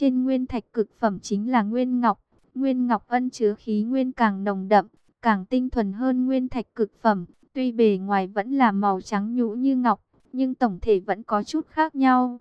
Trên nguyên thạch cực phẩm chính là nguyên ngọc, nguyên ngọc ân chứa khí nguyên càng nồng đậm, càng tinh thuần hơn nguyên thạch cực phẩm. Tuy bề ngoài vẫn là màu trắng nhũ như ngọc, nhưng tổng thể vẫn có chút khác nhau.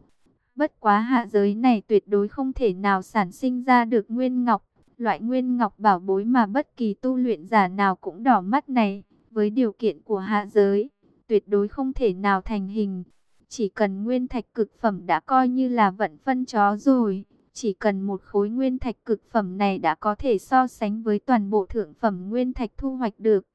Bất quá hạ giới này tuyệt đối không thể nào sản sinh ra được nguyên ngọc, loại nguyên ngọc bảo bối mà bất kỳ tu luyện giả nào cũng đỏ mắt này, với điều kiện của hạ giới, tuyệt đối không thể nào thành hình. Chỉ cần nguyên thạch cực phẩm đã coi như là vận phân chó rồi, chỉ cần một khối nguyên thạch cực phẩm này đã có thể so sánh với toàn bộ thượng phẩm nguyên thạch thu hoạch được.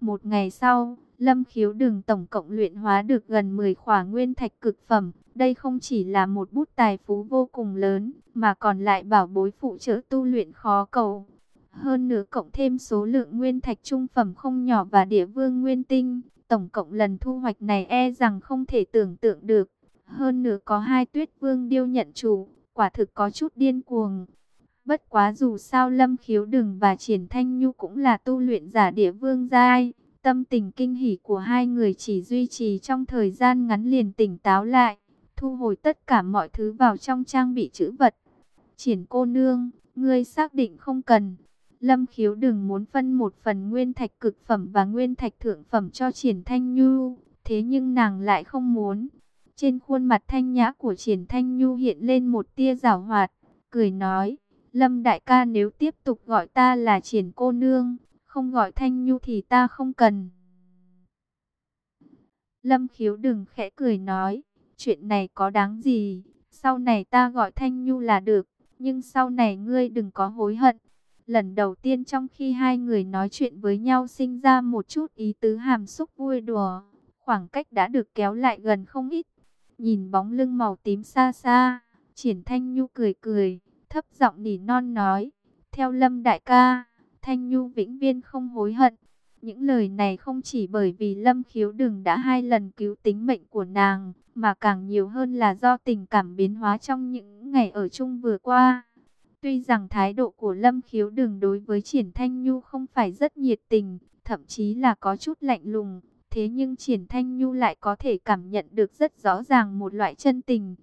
Một ngày sau, Lâm khiếu đường tổng cộng luyện hóa được gần 10 khỏa nguyên thạch cực phẩm. Đây không chỉ là một bút tài phú vô cùng lớn, mà còn lại bảo bối phụ trợ tu luyện khó cầu. Hơn nữa cộng thêm số lượng nguyên thạch trung phẩm không nhỏ và địa vương nguyên tinh, tổng cộng lần thu hoạch này e rằng không thể tưởng tượng được. Hơn nữa có hai tuyết vương điêu nhận chủ, quả thực có chút điên cuồng. Bất quá dù sao Lâm Khiếu Đừng và Triển Thanh Nhu cũng là tu luyện giả địa vương giai, Tâm tình kinh hỉ của hai người chỉ duy trì trong thời gian ngắn liền tỉnh táo lại, thu hồi tất cả mọi thứ vào trong trang bị chữ vật. Triển cô nương, ngươi xác định không cần. Lâm khiếu đừng muốn phân một phần nguyên thạch cực phẩm và nguyên thạch thượng phẩm cho triển thanh nhu, thế nhưng nàng lại không muốn. Trên khuôn mặt thanh nhã của triển thanh nhu hiện lên một tia rào hoạt, cười nói, Lâm đại ca nếu tiếp tục gọi ta là triển cô nương, không gọi Thanh Nhu thì ta không cần. Lâm khiếu đừng khẽ cười nói, chuyện này có đáng gì, sau này ta gọi Thanh Nhu là được, nhưng sau này ngươi đừng có hối hận. Lần đầu tiên trong khi hai người nói chuyện với nhau sinh ra một chút ý tứ hàm xúc vui đùa, khoảng cách đã được kéo lại gần không ít. Nhìn bóng lưng màu tím xa xa, triển Thanh Nhu cười cười, thấp giọng nỉ non nói, theo Lâm đại ca Thanh Nhu vĩnh viên không hối hận. Những lời này không chỉ bởi vì Lâm Khiếu Đừng đã hai lần cứu tính mệnh của nàng, mà càng nhiều hơn là do tình cảm biến hóa trong những ngày ở chung vừa qua. Tuy rằng thái độ của Lâm Khiếu Đừng đối với Triển Thanh Nhu không phải rất nhiệt tình, thậm chí là có chút lạnh lùng, thế nhưng Triển Thanh Nhu lại có thể cảm nhận được rất rõ ràng một loại chân tình.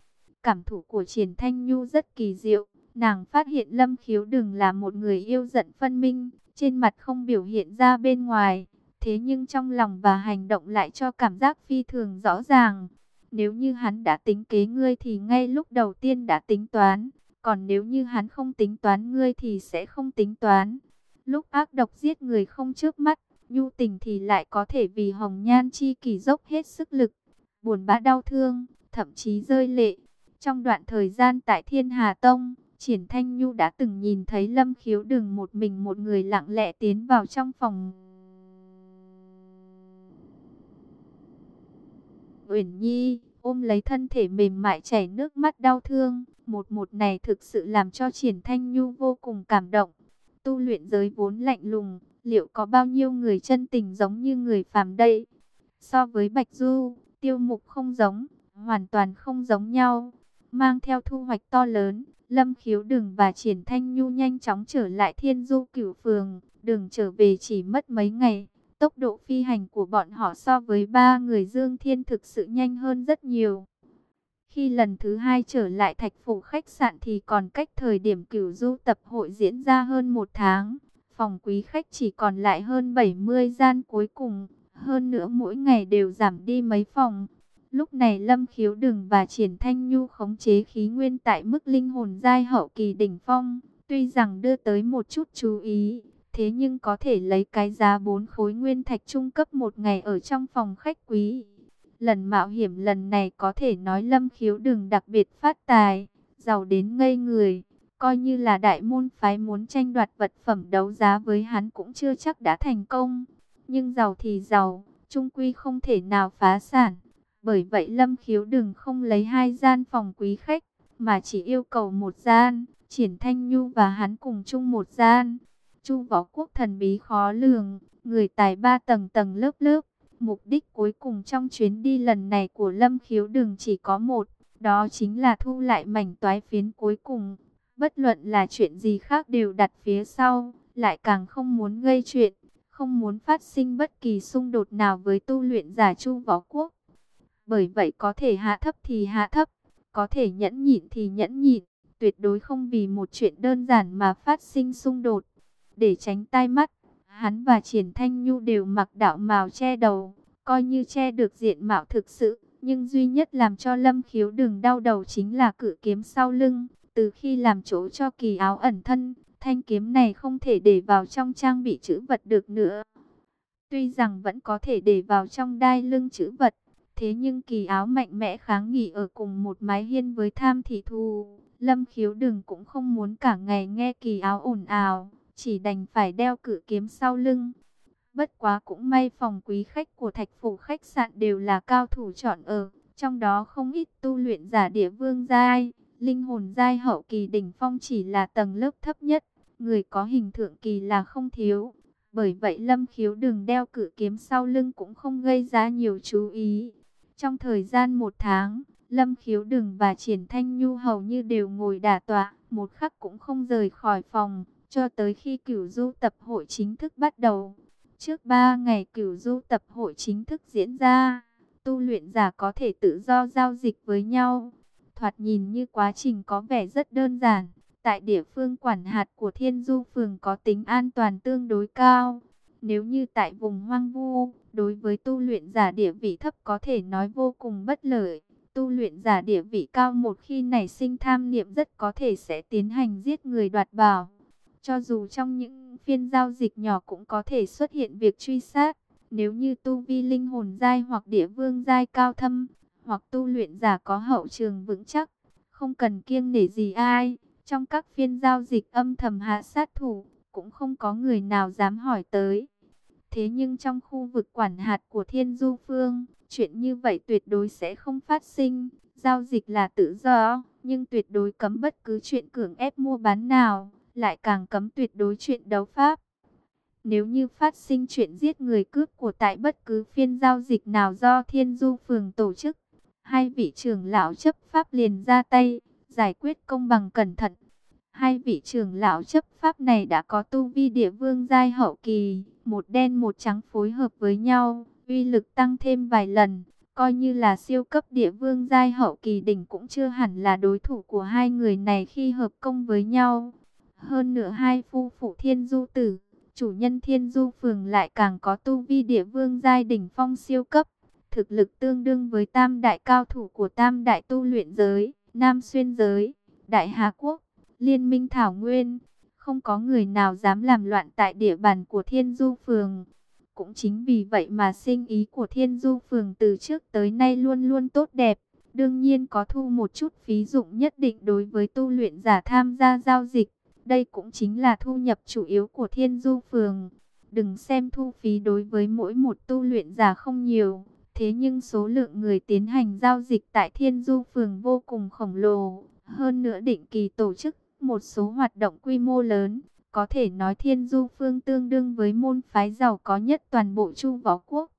Cảm thủ của Triển Thanh Nhu rất kỳ diệu, Nàng phát hiện Lâm Khiếu đừng là một người yêu giận phân minh, trên mặt không biểu hiện ra bên ngoài, thế nhưng trong lòng và hành động lại cho cảm giác phi thường rõ ràng. Nếu như hắn đã tính kế ngươi thì ngay lúc đầu tiên đã tính toán, còn nếu như hắn không tính toán ngươi thì sẽ không tính toán. Lúc ác độc giết người không trước mắt, nhu tình thì lại có thể vì hồng nhan chi kỳ dốc hết sức lực, buồn bã đau thương, thậm chí rơi lệ. Trong đoạn thời gian tại Thiên Hà Tông, Triển Thanh Nhu đã từng nhìn thấy Lâm Khiếu đừng một mình một người lặng lẽ tiến vào trong phòng. Uyển Nhi ôm lấy thân thể mềm mại chảy nước mắt đau thương, một một này thực sự làm cho Triển Thanh Nhu vô cùng cảm động. Tu luyện giới vốn lạnh lùng, liệu có bao nhiêu người chân tình giống như người phàm đây? So với Bạch Du, tiêu mục không giống, hoàn toàn không giống nhau, mang theo thu hoạch to lớn. Lâm khiếu đừng và triển thanh nhu nhanh chóng trở lại thiên du cửu phường. Đường trở về chỉ mất mấy ngày. Tốc độ phi hành của bọn họ so với ba người Dương Thiên thực sự nhanh hơn rất nhiều. Khi lần thứ hai trở lại thạch phủ khách sạn thì còn cách thời điểm cửu du tập hội diễn ra hơn một tháng. Phòng quý khách chỉ còn lại hơn 70 gian cuối cùng. Hơn nữa mỗi ngày đều giảm đi mấy phòng. Lúc này Lâm Khiếu Đừng và Triển Thanh Nhu khống chế khí nguyên tại mức linh hồn giai hậu kỳ đỉnh phong, tuy rằng đưa tới một chút chú ý, thế nhưng có thể lấy cái giá bốn khối nguyên thạch trung cấp một ngày ở trong phòng khách quý. Lần mạo hiểm lần này có thể nói Lâm Khiếu Đừng đặc biệt phát tài, giàu đến ngây người, coi như là đại môn phái muốn tranh đoạt vật phẩm đấu giá với hắn cũng chưa chắc đã thành công. Nhưng giàu thì giàu, trung quy không thể nào phá sản. Bởi vậy Lâm Khiếu đừng không lấy hai gian phòng quý khách, mà chỉ yêu cầu một gian, Triển Thanh Nhu và hắn cùng chung một gian. Chu Võ Quốc thần bí khó lường, người tài ba tầng tầng lớp lớp. Mục đích cuối cùng trong chuyến đi lần này của Lâm Khiếu đừng chỉ có một, đó chính là thu lại mảnh toái phiến cuối cùng. Bất luận là chuyện gì khác đều đặt phía sau, lại càng không muốn gây chuyện, không muốn phát sinh bất kỳ xung đột nào với tu luyện giả Chu Võ Quốc. Bởi vậy có thể hạ thấp thì hạ thấp, có thể nhẫn nhịn thì nhẫn nhịn, tuyệt đối không vì một chuyện đơn giản mà phát sinh xung đột. Để tránh tai mắt, hắn và Triển Thanh Nhu đều mặc đạo màu che đầu, coi như che được diện mạo thực sự. Nhưng duy nhất làm cho Lâm Khiếu đừng đau đầu chính là cự kiếm sau lưng. Từ khi làm chỗ cho kỳ áo ẩn thân, thanh kiếm này không thể để vào trong trang bị chữ vật được nữa. Tuy rằng vẫn có thể để vào trong đai lưng chữ vật, thế nhưng kỳ áo mạnh mẽ kháng nghị ở cùng một mái hiên với tham thị thu. Lâm khiếu đừng cũng không muốn cả ngày nghe kỳ áo ồn ào, chỉ đành phải đeo cự kiếm sau lưng. Bất quá cũng may phòng quý khách của thạch phủ khách sạn đều là cao thủ chọn ở, trong đó không ít tu luyện giả địa vương giai, linh hồn giai hậu kỳ đỉnh phong chỉ là tầng lớp thấp nhất, người có hình thượng kỳ là không thiếu. Bởi vậy Lâm Khiếu đừng đeo cự kiếm sau lưng cũng không gây ra nhiều chú ý. Trong thời gian một tháng, Lâm Khiếu đừng và Triển Thanh Nhu hầu như đều ngồi đả tọa, một khắc cũng không rời khỏi phòng, cho tới khi cửu du tập hội chính thức bắt đầu. Trước ba ngày cửu du tập hội chính thức diễn ra, tu luyện giả có thể tự do giao dịch với nhau. Thoạt nhìn như quá trình có vẻ rất đơn giản, tại địa phương quản hạt của Thiên Du Phường có tính an toàn tương đối cao. Nếu như tại vùng hoang vu, đối với tu luyện giả địa vị thấp có thể nói vô cùng bất lợi. Tu luyện giả địa vị cao một khi nảy sinh tham niệm rất có thể sẽ tiến hành giết người đoạt bảo. Cho dù trong những phiên giao dịch nhỏ cũng có thể xuất hiện việc truy sát. Nếu như tu vi linh hồn giai hoặc địa vương giai cao thâm, hoặc tu luyện giả có hậu trường vững chắc, không cần kiêng nể gì ai. Trong các phiên giao dịch âm thầm hạ sát thủ, cũng không có người nào dám hỏi tới. Thế nhưng trong khu vực quản hạt của Thiên Du Phương, chuyện như vậy tuyệt đối sẽ không phát sinh. Giao dịch là tự do, nhưng tuyệt đối cấm bất cứ chuyện cưỡng ép mua bán nào, lại càng cấm tuyệt đối chuyện đấu pháp. Nếu như phát sinh chuyện giết người cướp của tại bất cứ phiên giao dịch nào do Thiên Du Phường tổ chức, hai vị trưởng lão chấp pháp liền ra tay, giải quyết công bằng cẩn thận. Hai vị trưởng lão chấp pháp này đã có tu vi địa vương giai hậu kỳ, một đen một trắng phối hợp với nhau, uy lực tăng thêm vài lần, coi như là siêu cấp địa vương giai hậu kỳ đỉnh cũng chưa hẳn là đối thủ của hai người này khi hợp công với nhau. Hơn nữa hai phu phụ thiên du tử, chủ nhân thiên du phường lại càng có tu vi địa vương giai đỉnh phong siêu cấp, thực lực tương đương với tam đại cao thủ của tam đại tu luyện giới, nam xuyên giới, đại hà quốc, liên minh thảo nguyên. Không có người nào dám làm loạn tại địa bàn của thiên du phường. Cũng chính vì vậy mà sinh ý của thiên du phường từ trước tới nay luôn luôn tốt đẹp. Đương nhiên có thu một chút phí dụng nhất định đối với tu luyện giả tham gia giao dịch. Đây cũng chính là thu nhập chủ yếu của thiên du phường. Đừng xem thu phí đối với mỗi một tu luyện giả không nhiều. Thế nhưng số lượng người tiến hành giao dịch tại thiên du phường vô cùng khổng lồ. Hơn nữa định kỳ tổ chức một số hoạt động quy mô lớn. Có thể nói thiên du phương tương đương với môn phái giàu có nhất toàn bộ chu võ quốc.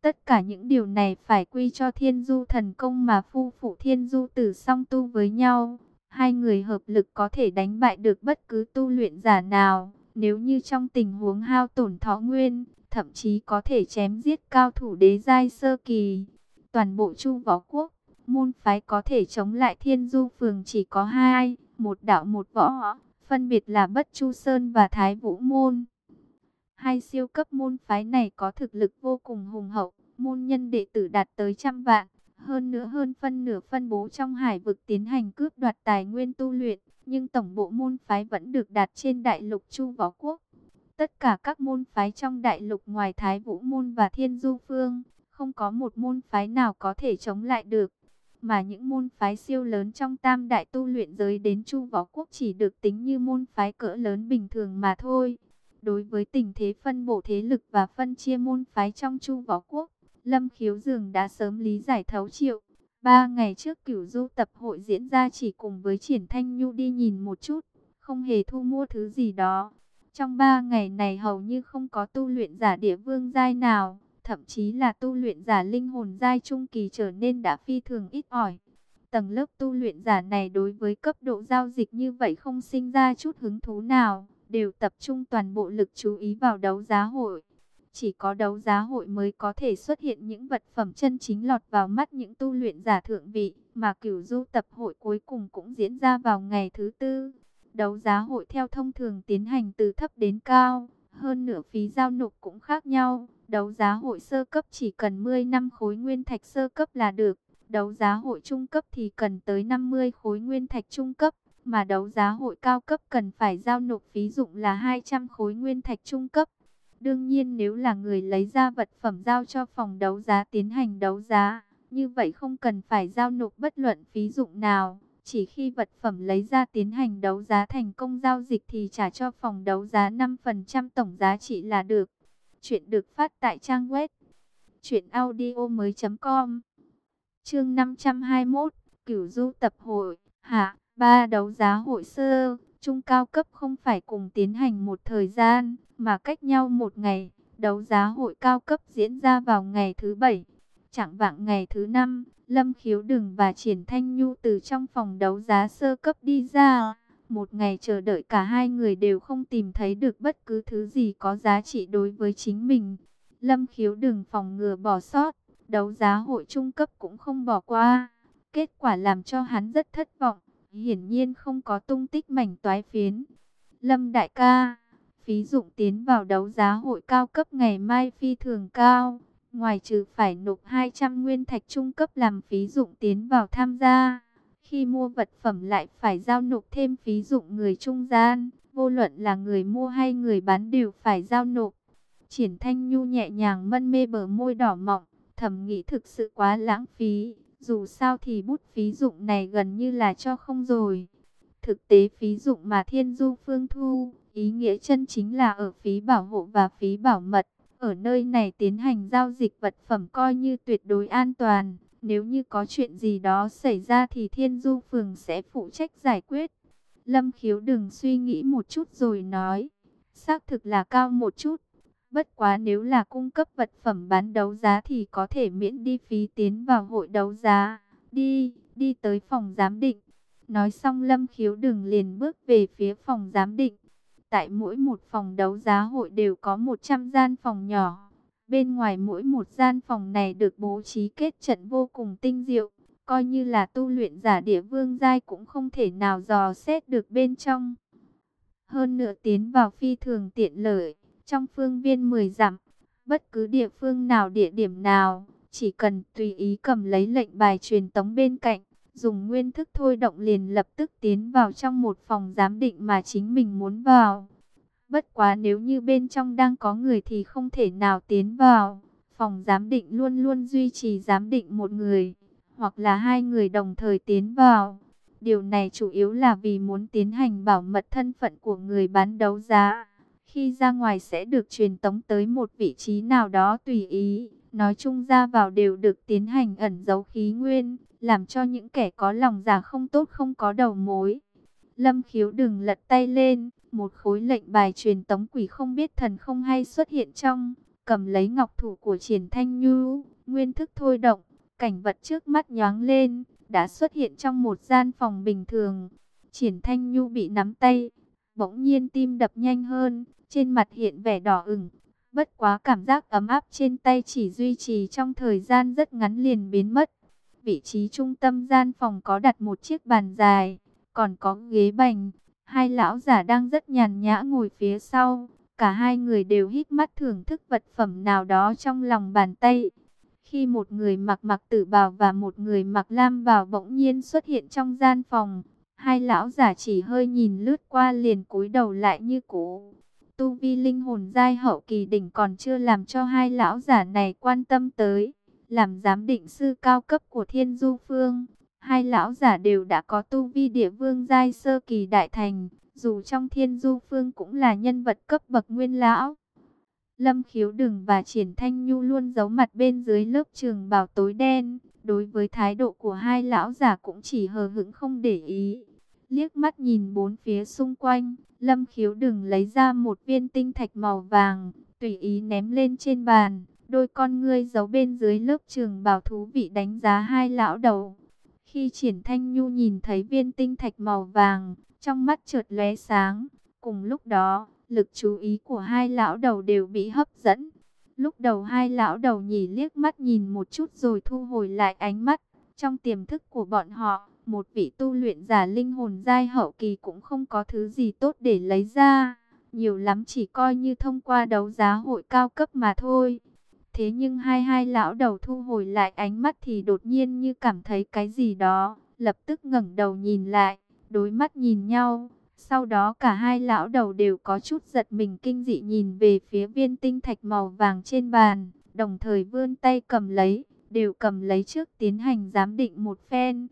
Tất cả những điều này phải quy cho thiên du thần công mà phu phụ thiên du tử song tu với nhau. Hai người hợp lực có thể đánh bại được bất cứ tu luyện giả nào. Nếu như trong tình huống hao tổn thọ nguyên, thậm chí có thể chém giết cao thủ đế giai sơ kỳ. Toàn bộ chu võ quốc, môn phái có thể chống lại thiên du phường chỉ có hai, một đạo một võ, phân biệt là Bất Chu Sơn và Thái Vũ Môn. Hai siêu cấp môn phái này có thực lực vô cùng hùng hậu, môn nhân đệ tử đạt tới trăm vạn, hơn nữa hơn phân nửa phân bố trong hải vực tiến hành cướp đoạt tài nguyên tu luyện, nhưng tổng bộ môn phái vẫn được đặt trên đại lục Chu Võ Quốc. Tất cả các môn phái trong đại lục ngoài Thái Vũ Môn và Thiên Du Phương, không có một môn phái nào có thể chống lại được mà những môn phái siêu lớn trong tam đại tu luyện giới đến Chu Võ Quốc chỉ được tính như môn phái cỡ lớn bình thường mà thôi. Đối với tình thế phân bổ thế lực và phân chia môn phái trong Chu Võ Quốc, Lâm Khiếu Dường đã sớm lý giải thấu triệu. Ba ngày trước cửu du tập hội diễn ra chỉ cùng với Triển Thanh Nhu đi nhìn một chút, không hề thu mua thứ gì đó. Trong ba ngày này hầu như không có tu luyện giả địa vương giai nào thậm chí là tu luyện giả linh hồn giai trung kỳ trở nên đã phi thường ít ỏi. Tầng lớp tu luyện giả này đối với cấp độ giao dịch như vậy không sinh ra chút hứng thú nào, đều tập trung toàn bộ lực chú ý vào đấu giá hội. Chỉ có đấu giá hội mới có thể xuất hiện những vật phẩm chân chính lọt vào mắt những tu luyện giả thượng vị, mà cửu du tập hội cuối cùng cũng diễn ra vào ngày thứ tư. Đấu giá hội theo thông thường tiến hành từ thấp đến cao, hơn nửa phí giao nộp cũng khác nhau. Đấu giá hội sơ cấp chỉ cần 10 năm khối nguyên thạch sơ cấp là được, đấu giá hội trung cấp thì cần tới 50 khối nguyên thạch trung cấp, mà đấu giá hội cao cấp cần phải giao nộp phí dụng là 200 khối nguyên thạch trung cấp. Đương nhiên nếu là người lấy ra vật phẩm giao cho phòng đấu giá tiến hành đấu giá, như vậy không cần phải giao nộp bất luận phí dụng nào. Chỉ khi vật phẩm lấy ra tiến hành đấu giá thành công giao dịch thì trả cho phòng đấu giá 5% tổng giá trị là được. Chuyện được phát tại trang web truyệnaudiomoi.com. Chương 521, Cửu Du tập hội, hạ, ba đấu giá hội sơ, trung cao cấp không phải cùng tiến hành một thời gian, mà cách nhau một ngày. Đấu giá hội cao cấp diễn ra vào ngày thứ bảy. Chẳng vạng ngày thứ năm, Lâm Khiếu Đừng và Triển Thanh Nhu từ trong phòng đấu giá sơ cấp đi ra. Một ngày chờ đợi cả hai người đều không tìm thấy được bất cứ thứ gì có giá trị đối với chính mình. Lâm Khiếu Đừng phòng ngừa bỏ sót, đấu giá hội trung cấp cũng không bỏ qua. Kết quả làm cho hắn rất thất vọng, hiển nhiên không có tung tích mảnh toái phiến. Lâm Đại ca, phí dụng tiến vào đấu giá hội cao cấp ngày mai phi thường cao Ngoài trừ phải nộp 200 nguyên thạch trung cấp làm phí dụng tiến vào tham gia, khi mua vật phẩm lại phải giao nộp thêm phí dụng người trung gian, vô luận là người mua hay người bán đều phải giao nộp. Triển Thanh Nhu nhẹ nhàng mân mê bờ môi đỏ mọng, thầm nghĩ thực sự quá lãng phí, dù sao thì bút phí dụng này gần như là cho không rồi. Thực tế phí dụng mà Thiên Du Phương thu, ý nghĩa chân chính là ở phí bảo hộ và phí bảo mật. Ở nơi này tiến hành giao dịch vật phẩm coi như tuyệt đối an toàn. Nếu như có chuyện gì đó xảy ra thì Thiên Du Phường sẽ phụ trách giải quyết. Lâm khiếu đừng suy nghĩ một chút rồi nói. Xác thực là cao một chút. Bất quá nếu là cung cấp vật phẩm bán đấu giá thì có thể miễn đi phí tiến vào hội đấu giá. Đi, đi tới phòng giám định. Nói xong Lâm khiếu đừng liền bước về phía phòng giám định. Tại mỗi một phòng đấu giá hội đều có 100 gian phòng nhỏ. Bên ngoài mỗi một gian phòng này được bố trí kết trận vô cùng tinh diệu. Coi như là tu luyện giả địa vương giai cũng không thể nào dò xét được bên trong. Hơn nữa tiến vào phi thường tiện lợi. Trong phương viên 10 dặm, bất cứ địa phương nào địa điểm nào, chỉ cần tùy ý cầm lấy lệnh bài truyền tống bên cạnh dùng nguyên thức thôi động liền lập tức tiến vào trong một phòng giám định mà chính mình muốn vào. Bất quá nếu như bên trong đang có người thì không thể nào tiến vào. Phòng giám định luôn luôn duy trì giám định một người, hoặc là hai người đồng thời tiến vào. Điều này chủ yếu là vì muốn tiến hành bảo mật thân phận của người bán đấu giá. Khi ra ngoài sẽ được truyền tống tới một vị trí nào đó tùy ý. Nói chung ra vào đều được tiến hành ẩn giấu khí nguyên, làm cho những kẻ có lòng giả không tốt không có đầu mối. Lâm khiếu đừng lật tay lên, một khối lệnh bài truyền tống quỷ không biết thần không hay xuất hiện trong, cầm lấy ngọc thủ của triển thanh nhu, nguyên thức thôi động, cảnh vật trước mắt nhoáng lên, đã xuất hiện trong một gian phòng bình thường. Triển thanh nhu bị nắm tay, bỗng nhiên tim đập nhanh hơn, trên mặt hiện vẻ đỏ ửng. Bất quá cảm giác ấm áp trên tay chỉ duy trì trong thời gian rất ngắn liền biến mất. Vị trí trung tâm gian phòng có đặt một chiếc bàn dài, còn có ghế bành. Hai lão giả đang rất nhàn nhã ngồi phía sau. Cả hai người đều hít mắt thưởng thức vật phẩm nào đó trong lòng bàn tay. Khi một người mặc mặc tử bào và một người mặc lam bào bỗng nhiên xuất hiện trong gian phòng, hai lão giả chỉ hơi nhìn lướt qua liền cúi đầu lại như cũ. Tu vi linh hồn giai hậu kỳ đỉnh còn chưa làm cho hai lão giả này quan tâm tới làm giám định sư cao cấp của Thiên Du Phương. Hai lão giả đều đã có tu vi địa vương giai sơ kỳ đại thành, dù trong Thiên Du Phương cũng là nhân vật cấp bậc nguyên lão. Lâm Khiếu Đừng và Triển Thanh Nhu luôn giấu mặt bên dưới lớp trường bào tối đen, đối với thái độ của hai lão giả cũng chỉ hờ hững không để ý. Liếc mắt nhìn bốn phía xung quanh, Lâm Khiếu Đừng lấy ra một viên tinh thạch màu vàng, tùy ý ném lên trên bàn. Đôi con ngươi giấu bên dưới lớp trường bảo thú vị đánh giá hai lão đầu. Khi triển thanh nhu nhìn thấy viên tinh thạch màu vàng, trong mắt chợt lóe sáng. Cùng lúc đó, lực chú ý của hai lão đầu đều bị hấp dẫn. Lúc đầu hai lão đầu nhỉ liếc mắt nhìn một chút rồi thu hồi lại ánh mắt. Trong tiềm thức của bọn họ, một vị tu luyện giả linh hồn giai hậu kỳ cũng không có thứ gì tốt để lấy ra. Nhiều lắm chỉ coi như thông qua đấu giá hội cao cấp mà thôi. Thế nhưng hai hai lão đầu thu hồi lại ánh mắt thì đột nhiên như cảm thấy cái gì đó, lập tức ngẩng đầu nhìn lại, đối mắt nhìn nhau. Sau đó cả hai lão đầu đều có chút giật mình kinh dị nhìn về phía viên tinh thạch màu vàng trên bàn, đồng thời vươn tay cầm lấy, đều cầm lấy trước tiến hành giám định một phen.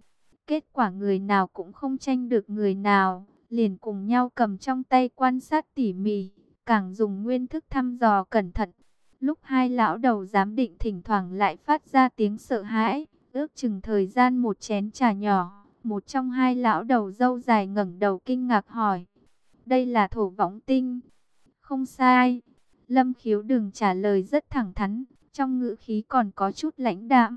Kết quả người nào cũng không tranh được người nào, liền cùng nhau cầm trong tay quan sát tỉ mỉ, càng dùng nguyên thức thăm dò cẩn thận. Lúc hai lão đầu giám định thỉnh thoảng lại phát ra tiếng sợ hãi, ước chừng thời gian một chén trà nhỏ. Một trong hai lão đầu dâu dài ngẩng đầu kinh ngạc hỏi. Đây là thổ võng tinh. Không sai. Lâm khiếu đừng trả lời rất thẳng thắn. Trong ngữ khí còn có chút lãnh đạm.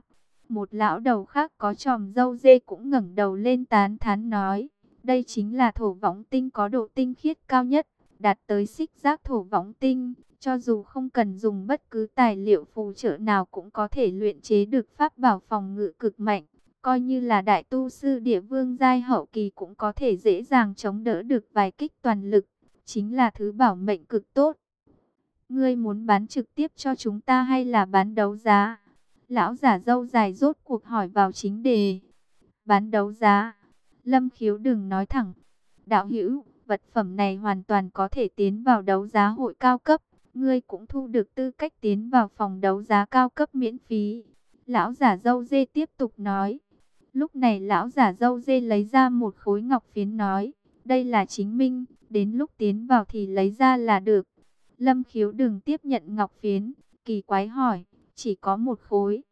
Một lão đầu khác có tròm dâu dê cũng ngẩng đầu lên tán thán nói. Đây chính là thổ võng tinh có độ tinh khiết cao nhất. Đạt tới xích giác thổ võng tinh. Cho dù không cần dùng bất cứ tài liệu phù trợ nào cũng có thể luyện chế được pháp bảo phòng ngự cực mạnh. Coi như là đại tu sư địa vương giai hậu kỳ cũng có thể dễ dàng chống đỡ được vài kích toàn lực. Chính là thứ bảo mệnh cực tốt. Ngươi muốn bán trực tiếp cho chúng ta hay là bán đấu giá? Lão giả dâu dài rốt cuộc hỏi vào chính đề. Bán đấu giá. Lâm khiếu đừng nói thẳng. Đạo hữu, vật phẩm này hoàn toàn có thể tiến vào đấu giá hội cao cấp. Ngươi cũng thu được tư cách tiến vào phòng đấu giá cao cấp miễn phí. Lão giả dâu dê tiếp tục nói. Lúc này lão giả dâu dê lấy ra một khối ngọc phiến nói, đây là chính minh, đến lúc tiến vào thì lấy ra là được. Lâm khiếu đừng tiếp nhận ngọc phiến, kỳ quái hỏi, chỉ có một khối.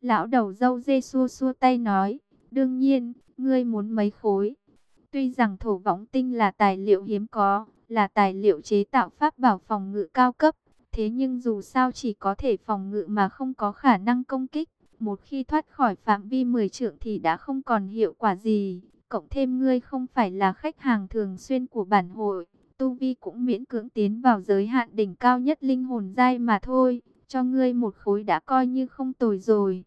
Lão đầu dâu dê xua xua tay nói, đương nhiên, ngươi muốn mấy khối. Tuy rằng thổ võng tinh là tài liệu hiếm có, là tài liệu chế tạo pháp bảo phòng ngự cao cấp, thế nhưng dù sao chỉ có thể phòng ngự mà không có khả năng công kích. Một khi thoát khỏi phạm vi 10 trượng thì đã không còn hiệu quả gì. Cộng thêm ngươi không phải là khách hàng thường xuyên của bản hội. Tu Vi cũng miễn cưỡng tiến vào giới hạn đỉnh cao nhất linh hồn giai mà thôi. Cho ngươi một khối đã coi như không tồi rồi.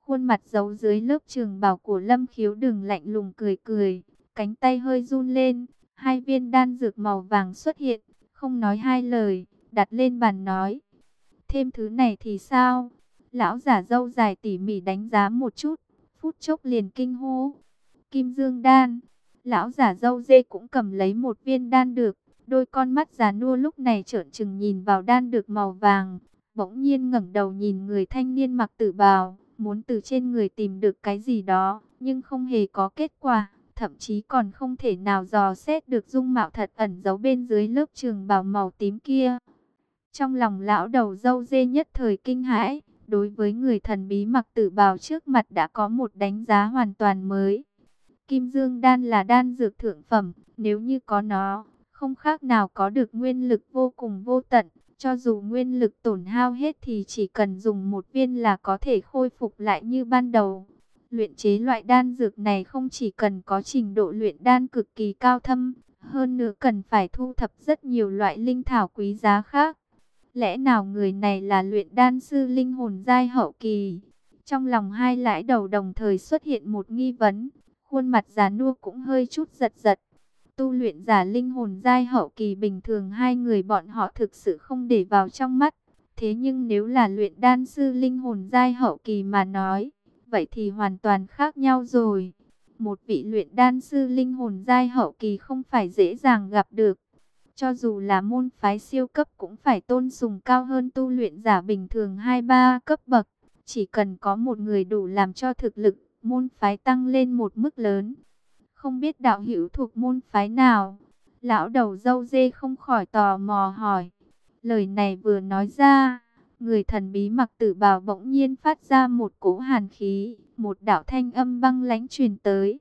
Khuôn mặt giấu dưới lớp trường bảo của Lâm Khiếu đừng lạnh lùng cười cười. Cánh tay hơi run lên. Hai viên đan dược màu vàng xuất hiện. Không nói hai lời. Đặt lên bàn nói. Thêm thứ này thì sao? Lão giả dâu dài tỉ mỉ đánh giá một chút, phút chốc liền kinh hô. Kim Dương đan. Lão giả dâu dê cũng cầm lấy một viên đan được, đôi con mắt già nua lúc này trợn trừng nhìn vào đan được màu vàng, bỗng nhiên ngẩng đầu nhìn người thanh niên mặc tử bào, muốn từ trên người tìm được cái gì đó, nhưng không hề có kết quả, thậm chí còn không thể nào dò xét được dung mạo thật ẩn giấu bên dưới lớp trường bào màu tím kia. Trong lòng lão đầu dâu dê nhất thời kinh hãi, đối với người thần bí mặc tử bào trước mặt đã có một đánh giá hoàn toàn mới. Kim Dương đan là đan dược thượng phẩm, nếu như có nó, không khác nào có được nguyên lực vô cùng vô tận. Cho dù nguyên lực tổn hao hết thì chỉ cần dùng một viên là có thể khôi phục lại như ban đầu. Luyện chế loại đan dược này không chỉ cần có trình độ luyện đan cực kỳ cao thâm, hơn nữa cần phải thu thập rất nhiều loại linh thảo quý giá khác. Lẽ nào người này là luyện đan sư linh hồn giai hậu kỳ? Trong lòng hai lãi đầu đồng thời xuất hiện một nghi vấn. Khuôn mặt già nua cũng hơi chút giật giật. Tu luyện giả linh hồn giai hậu kỳ bình thường hai người bọn họ thực sự không để vào trong mắt. Thế nhưng nếu là luyện đan sư linh hồn giai hậu kỳ mà nói, vậy thì hoàn toàn khác nhau rồi. Một vị luyện đan sư linh hồn giai hậu kỳ không phải dễ dàng gặp được. Cho dù là môn phái siêu cấp cũng phải tôn sùng cao hơn tu luyện giả bình thường 2-3 cấp bậc. Chỉ cần có một người đủ làm cho thực lực môn phái tăng lên một mức lớn. Không biết đạo hữu thuộc môn phái nào? Lão đầu dâu dê không khỏi tò mò hỏi. Lời này vừa nói ra, người thần bí mặc tử bào bỗng nhiên phát ra một cỗ hàn khí, một đạo thanh âm băng lãnh truyền tới.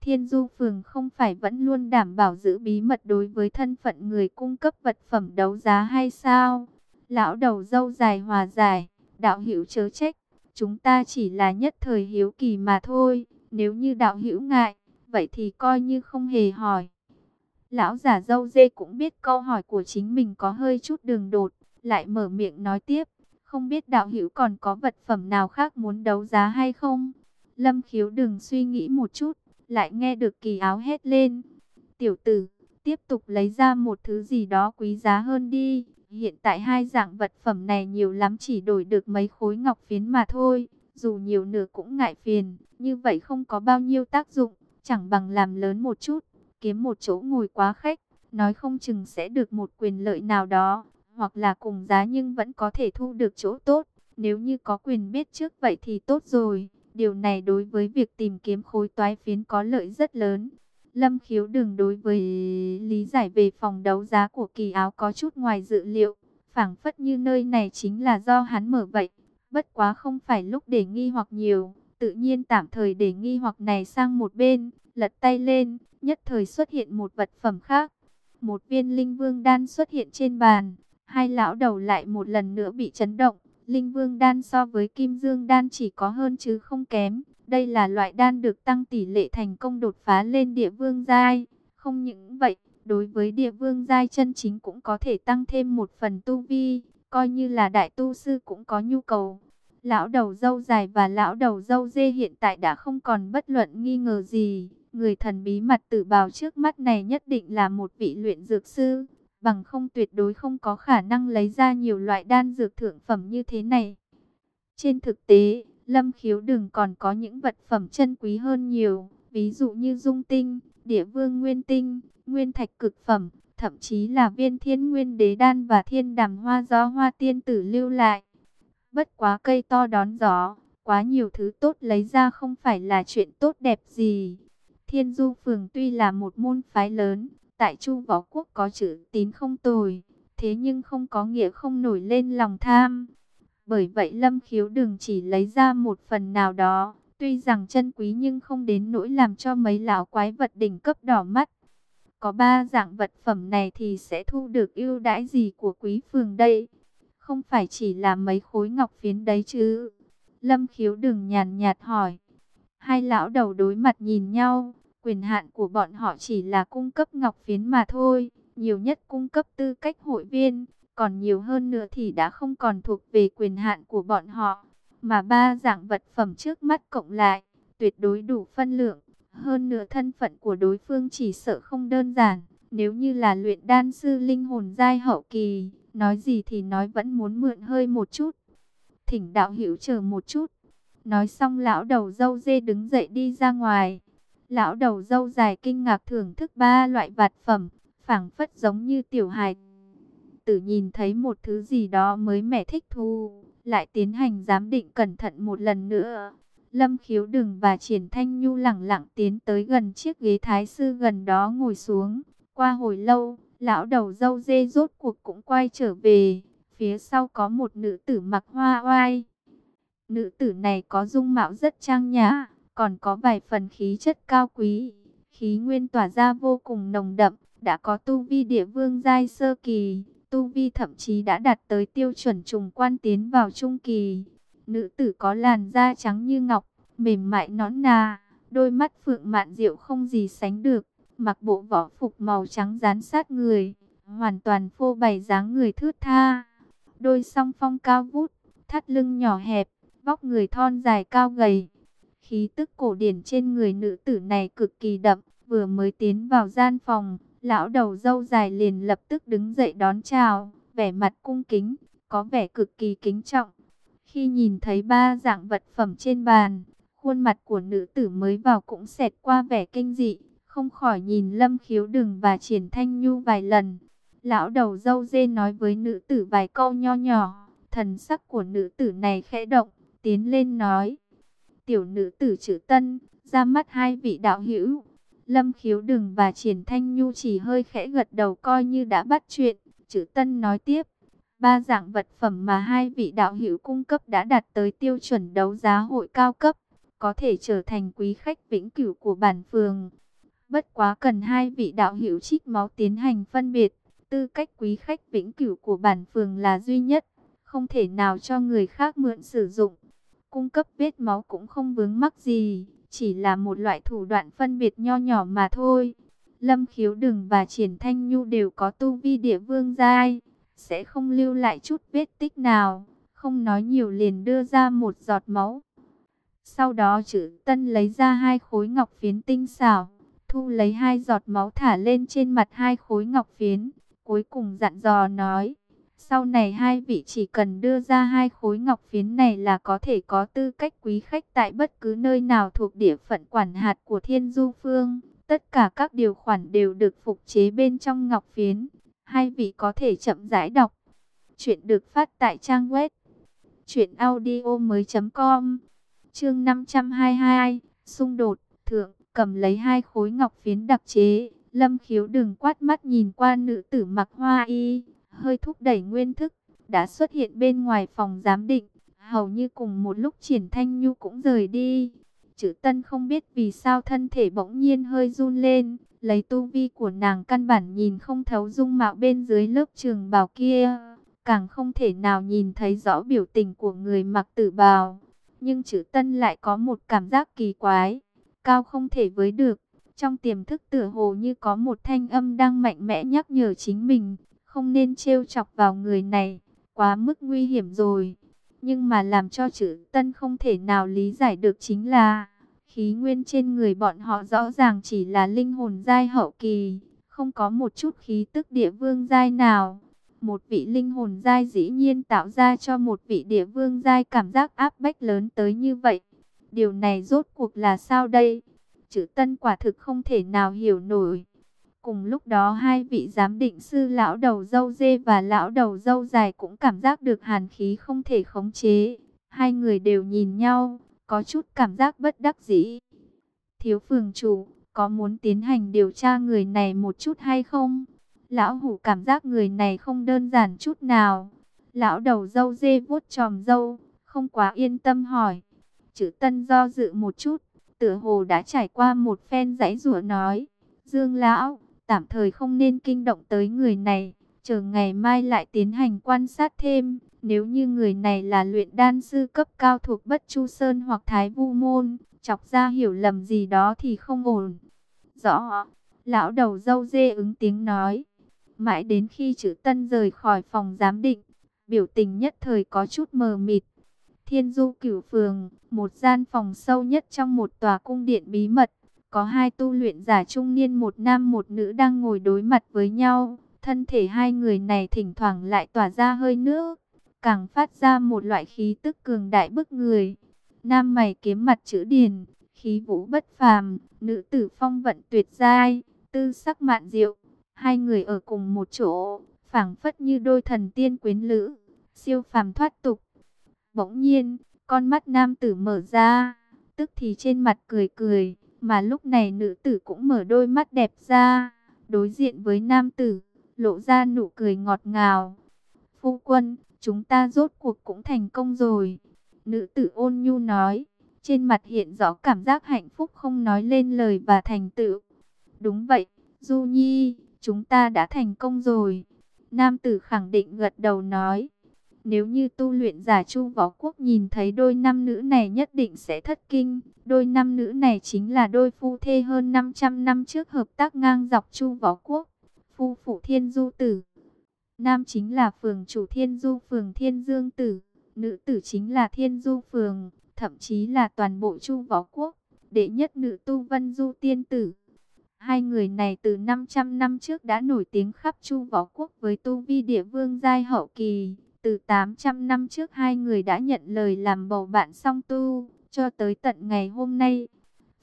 Thiên Du Phường không phải vẫn luôn đảm bảo giữ bí mật đối với thân phận người cung cấp vật phẩm đấu giá hay sao? Lão đầu dâu dài hòa giải, đạo hữu chớ trách, chúng ta chỉ là nhất thời hiếu kỳ mà thôi, nếu như đạo hữu ngại, vậy thì coi như không hề hỏi. Lão giả dâu dê cũng biết câu hỏi của chính mình có hơi chút đường đột, lại mở miệng nói tiếp, Không biết đạo hữu còn có vật phẩm nào khác muốn đấu giá hay không? Lâm khiếu đừng suy nghĩ một chút, lại nghe được kỳ áo hét lên. Tiểu tử, tiếp tục lấy ra một thứ gì đó quý giá hơn đi. Hiện tại hai dạng vật phẩm này nhiều lắm chỉ đổi được mấy khối ngọc phiến mà thôi. Dù nhiều nửa cũng ngại phiền, như vậy không có bao nhiêu tác dụng, chẳng bằng làm lớn một chút, kiếm một chỗ ngồi quá khách, nói không chừng sẽ được một quyền lợi nào đó, hoặc là cùng giá nhưng vẫn có thể thu được chỗ tốt. Nếu như có quyền biết trước vậy thì tốt rồi, điều này đối với việc tìm kiếm khối toái phiến có lợi rất lớn. Lâm khiếu đừng đối với lý giải về phòng đấu giá của kỳ áo có chút ngoài dự liệu, phảng phất như nơi này chính là do hắn mở vậy. Bất quá không phải lúc để nghi hoặc nhiều, tự nhiên tạm thời để nghi hoặc này sang một bên, lật tay lên, nhất thời xuất hiện một vật phẩm khác. Một viên linh vương đan xuất hiện trên bàn, hai lão đầu lại một lần nữa bị chấn động. Linh vương đan so với kim dương đan chỉ có hơn chứ không kém. Đây là loại đan được tăng tỷ lệ thành công đột phá lên địa vương giai. Không những vậy, đối với địa vương giai chân chính cũng có thể tăng thêm một phần tu vi, coi như là đại tu sư cũng có nhu cầu. Lão đầu dâu dài và lão đầu dâu dê hiện tại đã không còn bất luận nghi ngờ gì. Người thần bí mặt tử bào trước mắt này nhất định là một vị luyện dược sư. Bằng không tuyệt đối không có khả năng lấy ra nhiều loại đan dược thượng phẩm như thế này. Trên thực tế, Lâm khiếu đừng còn có những vật phẩm chân quý hơn nhiều. Ví dụ như dung tinh, địa vương nguyên tinh, nguyên thạch cực phẩm, thậm chí là viên thiên nguyên đế đan và thiên đàm hoa gió hoa tiên tử lưu lại. Bất quá cây to đón gió, quá nhiều thứ tốt lấy ra không phải là chuyện tốt đẹp gì. Thiên Du Phường tuy là một môn phái lớn, tại Chu Võ Quốc có chữ tín không tồi, thế nhưng không có nghĩa không nổi lên lòng tham. Bởi vậy Lâm Khiếu đừng chỉ lấy ra một phần nào đó, tuy rằng chân quý nhưng không đến nỗi làm cho mấy lão quái vật đỉnh cấp đỏ mắt. Có ba dạng vật phẩm này thì sẽ thu được ưu đãi gì của quý phường đây? Không phải chỉ là mấy khối ngọc phiến đấy chứ? Lâm khiếu đừng nhàn nhạt hỏi. Hai lão đầu đối mặt nhìn nhau, quyền hạn của bọn họ chỉ là cung cấp ngọc phiến mà thôi, nhiều nhất cung cấp tư cách hội viên, còn nhiều hơn nữa thì đã không còn thuộc về quyền hạn của bọn họ. Mà ba dạng vật phẩm trước mắt cộng lại, tuyệt đối đủ phân lượng. Hơn nữa thân phận của đối phương chỉ sợ không đơn giản. Nếu như là luyện đan sư linh hồn giai hậu kỳ, nói gì thì nói vẫn muốn mượn hơi một chút. Thỉnh đạo hữu chờ một chút. Nói xong lão đầu dâu dê đứng dậy đi ra ngoài. Lão đầu dâu dài kinh ngạc thưởng thức ba loại vật phẩm, phảng phất giống như tiểu hài tử nhìn thấy một thứ gì đó mới mẻ thích thú, lại tiến hành giám định cẩn thận một lần nữa. Lâm khiếu đừng và triển thanh nhu lẳng lặng tiến tới gần chiếc ghế thái sư gần đó ngồi xuống. Qua hồi lâu, lão đầu dâu dê rốt cuộc cũng quay trở về. Phía sau có một nữ tử mặc hoa oai. Nữ tử này có dung mạo rất trang nhã, còn có vài phần khí chất cao quý. Khí nguyên tỏa ra vô cùng nồng đậm, đã có tu vi địa vương giai sơ kỳ, Tu Vi thậm chí đã đạt tới tiêu chuẩn trùng quan tiến vào trung kỳ. Nữ tử có làn da trắng như ngọc, mềm mại nõn nà, đôi mắt phượng mạn diệu không gì sánh được. Mặc bộ võ phục màu trắng dán sát người, hoàn toàn phô bày dáng người thướt tha. Đôi song phong cao vút, thắt lưng nhỏ hẹp, vóc người thon dài cao gầy. Khí tức cổ điển trên người nữ tử này cực kỳ đậm, vừa mới tiến vào gian phòng, Lão đầu dâu dài liền lập tức đứng dậy đón chào, vẻ mặt cung kính, có vẻ cực kỳ kính trọng. Khi nhìn thấy ba dạng vật phẩm trên bàn, khuôn mặt của nữ tử mới vào cũng xẹt qua vẻ kinh dị, không khỏi nhìn Lâm Khiếu Đừng và Triển Thanh Nhu vài lần. Lão đầu dâu dê nói với nữ tử vài câu nho nhỏ, thần sắc của nữ tử này khẽ động, tiến lên nói. Tiểu nữ tử chữ tân, ra mắt hai vị đạo hữu, Lâm khiếu đừng và triển thanh nhu chỉ hơi khẽ gật đầu coi như đã bắt chuyện. Chữ tân nói tiếp, ba dạng vật phẩm mà hai vị đạo hữu cung cấp đã đạt tới tiêu chuẩn đấu giá hội cao cấp, có thể trở thành quý khách vĩnh cửu của bản phường. Bất quá cần hai vị đạo hữu trích máu tiến hành phân biệt, tư cách quý khách vĩnh cửu của bản phường là duy nhất, không thể nào cho người khác mượn sử dụng. Cung cấp vết máu cũng không vướng mắc gì chỉ là một loại thủ đoạn phân biệt nho nhỏ mà thôi. Lâm khiếu đừng và triển thanh nhu đều có tu vi địa vương giai, sẽ không lưu lại chút vết tích nào, không nói nhiều liền đưa ra một giọt máu. Sau đó chữ tân lấy ra hai khối ngọc phiến tinh xảo, thu lấy hai giọt máu thả lên trên mặt hai khối ngọc phiến, cuối cùng dặn dò nói. Sau này hai vị chỉ cần đưa ra hai khối ngọc phiến này là có thể có tư cách quý khách tại bất cứ nơi nào thuộc địa phận quản hạt của Thiên Du Phương. Tất cả các điều khoản đều được phục chế bên trong ngọc phiến. Hai vị có thể chậm rãi đọc. Chuyện được phát tại trang web truyệnaudiomoi.com. Chương 522, xung đột, thượng, cầm lấy hai khối ngọc phiến đặc chế, Lâm Khiếu đừng quát mắt nhìn qua nữ tử mặc hoa y, hơi thúc đẩy nguyên thức, đã xuất hiện bên ngoài phòng giám định, hầu như cùng một lúc Triển Thanh Nhu cũng rời đi. Chữ Tân không biết vì sao thân thể bỗng nhiên hơi run lên, lấy tu vi của nàng căn bản nhìn không thấu dung mạo bên dưới lớp trường bào kia, càng không thể nào nhìn thấy rõ biểu tình của người mặc tử bào. Nhưng chữ Tân lại có một cảm giác kỳ quái, cao không thể với được. Trong tiềm thức tựa hồ như có một thanh âm đang mạnh mẽ nhắc nhở chính mình, không nên trêu chọc vào người này, quá mức nguy hiểm rồi. Nhưng mà làm cho chữ tân không thể nào lý giải được chính là, khí nguyên trên người bọn họ rõ ràng chỉ là linh hồn giai hậu kỳ, không có một chút khí tức địa vương giai nào. Một vị linh hồn giai dĩ nhiên tạo ra cho một vị địa vương giai cảm giác áp bách lớn tới như vậy. Điều này rốt cuộc là sao đây? Chữ tân quả thực không thể nào hiểu nổi. Cùng lúc đó hai vị giám định sư lão đầu dâu dê và lão đầu dâu dài cũng cảm giác được hàn khí không thể khống chế. Hai người đều nhìn nhau, có chút cảm giác bất đắc dĩ. Thiếu phường chủ, có muốn tiến hành điều tra người này một chút hay không? Lão hủ cảm giác người này không đơn giản chút nào. Lão đầu dâu dê vuốt tròm dâu, không quá yên tâm hỏi. Chữ tân do dự một chút, tựa hồ đã trải qua một phen giãy rủa nói. Dương lão, tạm thời không nên kinh động tới người này, chờ ngày mai lại tiến hành quan sát thêm. Nếu như người này là luyện đan sư cấp cao thuộc Bất Chu Sơn hoặc Thái Vu Môn, chọc ra hiểu lầm gì đó thì không ổn. Rõ, lão đầu dâu dê ứng tiếng nói. Mãi đến khi chữ tân rời khỏi phòng giám định, biểu tình nhất thời có chút mờ mịt. Thiên Du Cửu Phường, một gian phòng sâu nhất trong một tòa cung điện bí mật. Có hai tu luyện giả trung niên một nam một nữ đang ngồi đối mặt với nhau. Thân thể hai người này thỉnh thoảng lại tỏa ra hơi nước, càng phát ra một loại khí tức cường đại bức người. Nam mày kiếm mặt chữ điền, khí vũ bất phàm, nữ tử phong vận tuyệt giai, tư sắc mạn diệu. Hai người ở cùng một chỗ, phảng phất như đôi thần tiên quyến lữ, siêu phàm thoát tục. Bỗng nhiên, con mắt nam tử mở ra, tức thì trên mặt cười cười, mà lúc này nữ tử cũng mở đôi mắt đẹp ra, đối diện với nam tử, lộ ra nụ cười ngọt ngào. Phu quân, chúng ta rốt cuộc cũng thành công rồi. Nữ tử ôn nhu nói, trên mặt hiện rõ cảm giác hạnh phúc không nói lên lời và thành tựu. Đúng vậy, Du Nhi, chúng ta đã thành công rồi. Nam tử khẳng định gật đầu nói, nếu như tu luyện giả Chu Võ Quốc nhìn thấy đôi nam nữ này nhất định sẽ thất kinh. Đôi nam nữ này chính là đôi phu thê hơn 500 năm trước hợp tác ngang dọc Chu Võ Quốc. Phu phụ Thiên Du Tử. Nam chính là phường chủ Thiên Du phường Thiên Dương Tử. Nữ tử chính là Thiên Du phường, thậm chí là toàn bộ Chu Võ Quốc. Đệ nhất nữ tu Vân Du Tiên Tử. Hai người này từ 500 năm trước đã nổi tiếng khắp Chu Võ Quốc với tu vi địa vương giai hậu kỳ từ 800 năm trước hai người đã nhận lời làm bầu bạn song tu, cho tới tận ngày hôm nay.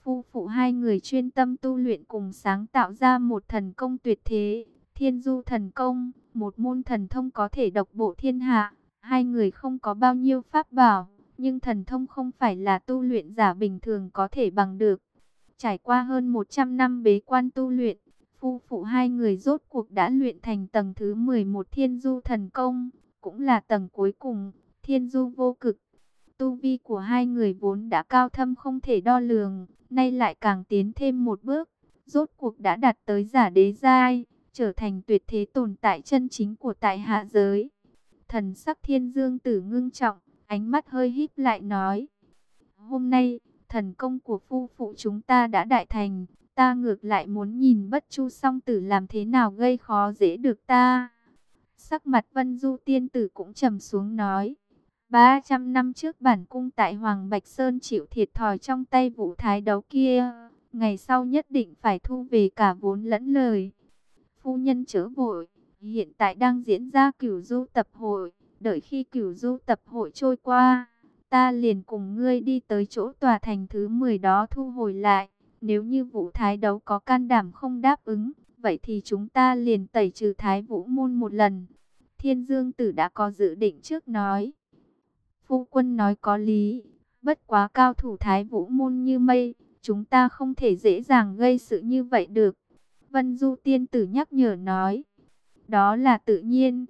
Phu phụ hai người chuyên tâm tu luyện cùng sáng tạo ra một thần công tuyệt thế, thiên du thần công, một môn thần thông có thể độc bộ thiên hạ. Hai người không có bao nhiêu pháp bảo, nhưng thần thông không phải là tu luyện giả bình thường có thể bằng được. Trải qua hơn 100 năm bế quan tu luyện, phu phụ hai người rốt cuộc đã luyện thành tầng thứ 11 thiên du thần công cũng là tầng cuối cùng, thiên du vô cực. Tu vi của hai người vốn đã cao thâm không thể đo lường, nay lại càng tiến thêm một bước, rốt cuộc đã đạt tới giả đế giai, trở thành tuyệt thế tồn tại chân chính của tại hạ giới. Thần sắc thiên dương tử ngưng trọng, ánh mắt hơi híp lại nói. Hôm nay, thần công của phu phụ chúng ta đã đại thành, ta ngược lại muốn nhìn bất chu song tử làm thế nào gây khó dễ được ta. Sắc mặt Vân Du tiên tử cũng trầm xuống nói. 300 năm trước bản cung tại Hoàng Bạch Sơn chịu thiệt thòi trong tay vũ thái đấu kia, ngày sau nhất định phải thu về cả vốn lẫn lời. Phu nhân chớ vội, hiện tại đang diễn ra cửu du tập hội, đợi khi cửu du tập hội trôi qua, ta liền cùng ngươi đi tới chỗ tòa thành thứ 10 đó thu hồi lại. Nếu như vũ thái đấu có can đảm không đáp ứng, vậy thì chúng ta liền tẩy trừ thái vũ môn một lần. Thiên Dương Tử đã có dự định trước nói. Phu quân nói có lý, bất quá cao thủ thái vũ môn như mây, chúng ta không thể dễ dàng gây sự như vậy được. Vân Du Tiên Tử nhắc nhở nói. Đó là tự nhiên.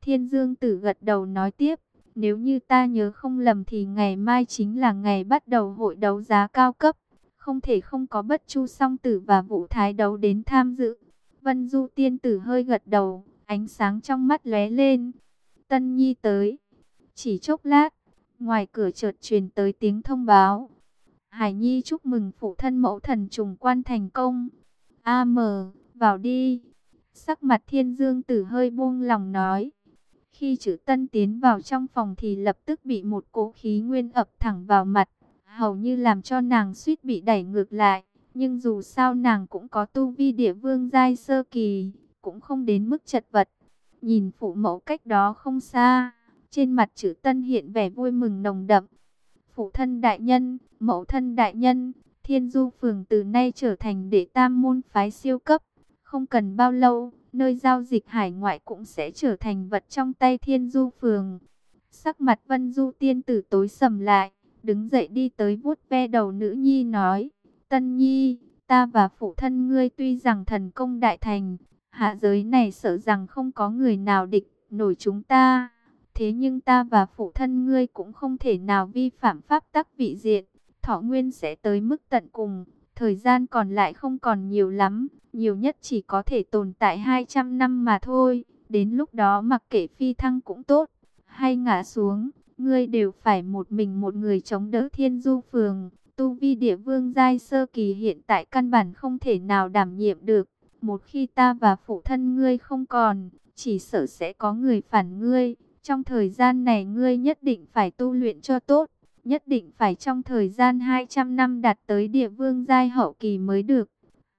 Thiên Dương Tử gật đầu nói tiếp. Nếu như ta nhớ không lầm thì ngày mai chính là ngày bắt đầu hội đấu giá cao cấp. Không thể không có bất chu song tử và vũ thái đấu đến tham dự. Vân Du Tiên Tử hơi gật đầu, ánh sáng trong mắt lóe lên. Tân Nhi tới. Chỉ chốc lát, ngoài cửa chợt truyền tới tiếng thông báo. Hải Nhi chúc mừng phụ thân mẫu thần trùng quan thành công. A mờ, vào đi. Sắc mặt thiên dương tử hơi buông lòng nói. Khi chữ tân tiến vào trong phòng thì lập tức bị một cỗ khí nguyên ập thẳng vào mặt. Hầu như làm cho nàng suýt bị đẩy ngược lại. Nhưng dù sao nàng cũng có tu vi địa vương giai sơ kỳ. Cũng không đến mức chật vật. Nhìn phụ mẫu cách đó không xa. Trên mặt chữ tân hiện vẻ vui mừng nồng đậm. Phụ thân đại nhân, mẫu thân đại nhân, thiên du phường từ nay trở thành đệ tam môn phái siêu cấp. Không cần bao lâu, nơi giao dịch hải ngoại cũng sẽ trở thành vật trong tay thiên du phường. Sắc mặt vân du tiên tử tối sầm lại, đứng dậy đi tới vuốt ve đầu nữ nhi nói, Tân nhi, ta và phụ thân ngươi tuy rằng thần công đại thành, hạ giới này sợ rằng không có người nào địch nổi chúng ta. Thế nhưng ta và phụ thân ngươi cũng không thể nào vi phạm pháp tắc vị diện, thọ nguyên sẽ tới mức tận cùng, thời gian còn lại không còn nhiều lắm, nhiều nhất chỉ có thể tồn tại 200 năm mà thôi, đến lúc đó mặc kệ phi thăng cũng tốt, hay ngã xuống, ngươi đều phải một mình một người chống đỡ thiên du phường, tu vi địa vương giai sơ kỳ hiện tại căn bản không thể nào đảm nhiệm được, một khi ta và phụ thân ngươi không còn, chỉ sợ sẽ có người phản ngươi. Trong thời gian này ngươi nhất định phải tu luyện cho tốt, nhất định phải trong thời gian 200 năm đạt tới địa vương giai hậu kỳ mới được.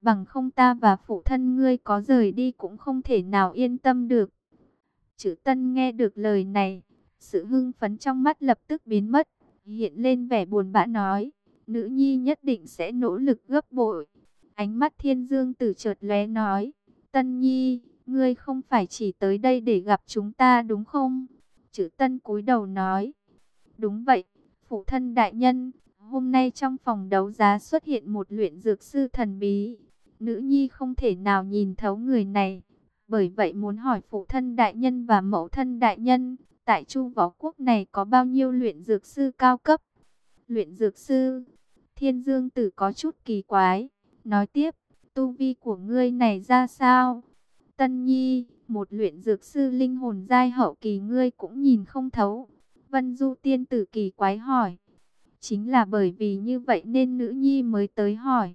Bằng không ta và phụ thân ngươi có rời đi cũng không thể nào yên tâm được. Chữ Tân nghe được lời này, sự hưng phấn trong mắt lập tức biến mất, hiện lên vẻ buồn bã nói, nữ nhi nhất định sẽ nỗ lực gấp bội. Ánh mắt thiên dương tử chợt lóe nói, Tân nhi, ngươi không phải chỉ tới đây để gặp chúng ta đúng không? Chữ tân cúi đầu nói. Đúng vậy, phụ thân đại nhân, hôm nay trong phòng đấu giá xuất hiện một luyện dược sư thần bí. Nữ nhi không thể nào nhìn thấu người này. Bởi vậy muốn hỏi phụ thân đại nhân và mẫu thân đại nhân, tại chu võ quốc này có bao nhiêu luyện dược sư cao cấp? Luyện dược sư, thiên dương tử có chút kỳ quái. Nói tiếp, tu vi của ngươi này ra sao? Tân nhi, một luyện dược sư linh hồn giai hậu kỳ ngươi cũng nhìn không thấu. Vân Du tiên tử kỳ quái hỏi. Chính là bởi vì như vậy nên nữ nhi mới tới hỏi.